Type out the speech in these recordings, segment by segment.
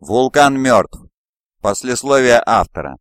Вулкан мертв. Послесловие автора.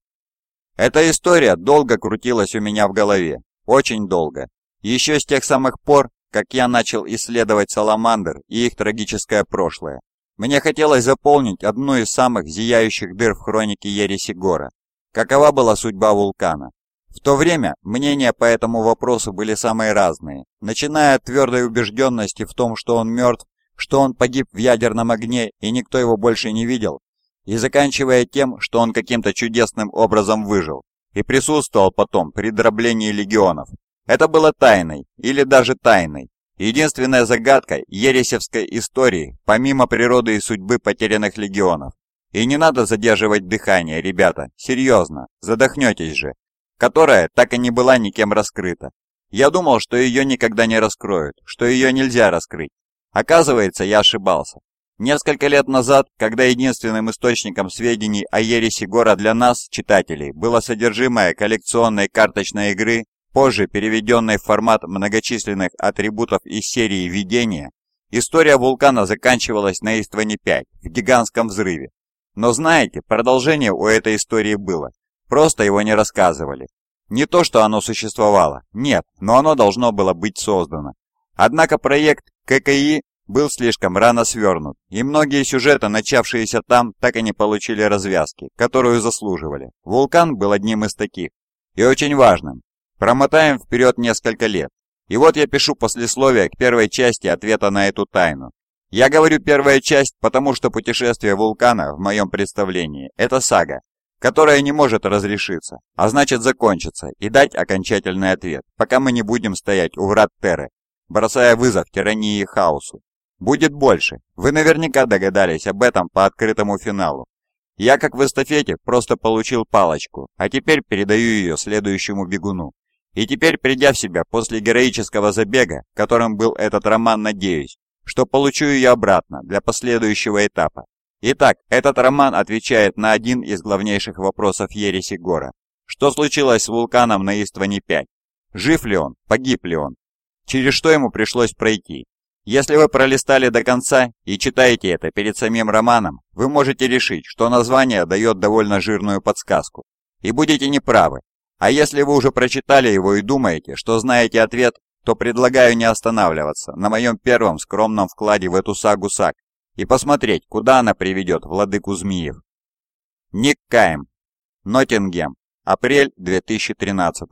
Эта история долго крутилась у меня в голове. Очень долго. Еще с тех самых пор, как я начал исследовать саламандр и их трагическое прошлое. Мне хотелось заполнить одну из самых зияющих дыр в хронике Ереси Гора. Какова была судьба вулкана? В то время мнения по этому вопросу были самые разные, начиная от твердой убежденности в том, что он мертв, что он погиб в ядерном огне и никто его больше не видел, и заканчивая тем, что он каким-то чудесным образом выжил и присутствовал потом при дроблении легионов. Это было тайной, или даже тайной, единственная загадка ересевской истории, помимо природы и судьбы потерянных легионов. И не надо задерживать дыхание, ребята, серьезно, задохнетесь же, которая так и не была никем раскрыта. Я думал, что ее никогда не раскроют, что ее нельзя раскрыть. Оказывается, я ошибался. Несколько лет назад, когда единственным источником сведений о ересе Гора для нас, читателей, было содержимое коллекционной карточной игры, позже переведенной в формат многочисленных атрибутов из серии «Видения», история вулкана заканчивалась на Истване-5, в гигантском взрыве. Но знаете, продолжение у этой истории было. Просто его не рассказывали. Не то, что оно существовало, нет, но оно должно было быть создано. Однако проект ККИ был слишком рано свернут, и многие сюжеты, начавшиеся там, так и не получили развязки, которую заслуживали. Вулкан был одним из таких. И очень важным. Промотаем вперед несколько лет. И вот я пишу послесловие к первой части ответа на эту тайну. Я говорю первая часть, потому что путешествие вулкана, в моем представлении, это сага, которая не может разрешиться, а значит закончиться и дать окончательный ответ, пока мы не будем стоять у врат Терры, бросая вызов тирании и хаосу. Будет больше. Вы наверняка догадались об этом по открытому финалу. Я, как в эстафете, просто получил палочку, а теперь передаю ее следующему бегуну. И теперь, придя в себя после героического забега, которым был этот роман, надеюсь, что получу ее обратно для последующего этапа. Итак, этот роман отвечает на один из главнейших вопросов Ереси Гора. Что случилось с вулканом на Истване-5? Жив ли он? Погиб ли он? Через что ему пришлось пройти? Если вы пролистали до конца и читаете это перед самим романом, вы можете решить, что название дает довольно жирную подсказку. И будете неправы. А если вы уже прочитали его и думаете, что знаете ответ, то предлагаю не останавливаться на моем первом скромном вкладе в эту сагу саг и посмотреть, куда она приведет владыку змеев. Ник Кайм. Ноттингем. Апрель 2013